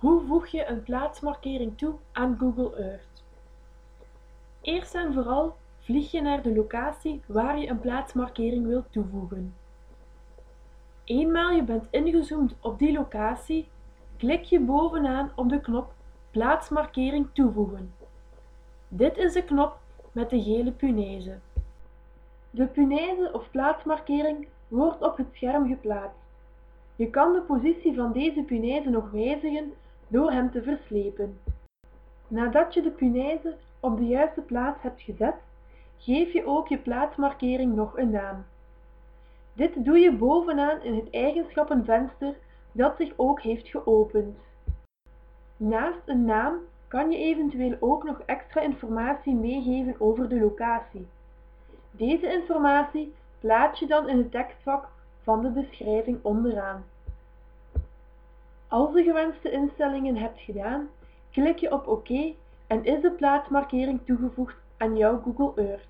Hoe voeg je een plaatsmarkering toe aan Google Earth? Eerst en vooral vlieg je naar de locatie waar je een plaatsmarkering wilt toevoegen. Eenmaal je bent ingezoomd op die locatie, klik je bovenaan op de knop Plaatsmarkering toevoegen. Dit is de knop met de gele punaise. De punaise of plaatsmarkering wordt op het scherm geplaatst. Je kan de positie van deze punaise nog wijzigen door hem te verslepen. Nadat je de punaise op de juiste plaats hebt gezet, geef je ook je plaatsmarkering nog een naam. Dit doe je bovenaan in het eigenschappenvenster dat zich ook heeft geopend. Naast een naam kan je eventueel ook nog extra informatie meegeven over de locatie. Deze informatie plaats je dan in het tekstvak van de beschrijving onderaan. Als de gewenste instellingen hebt gedaan, klik je op OK en is de plaatsmarkering toegevoegd aan jouw Google Earth.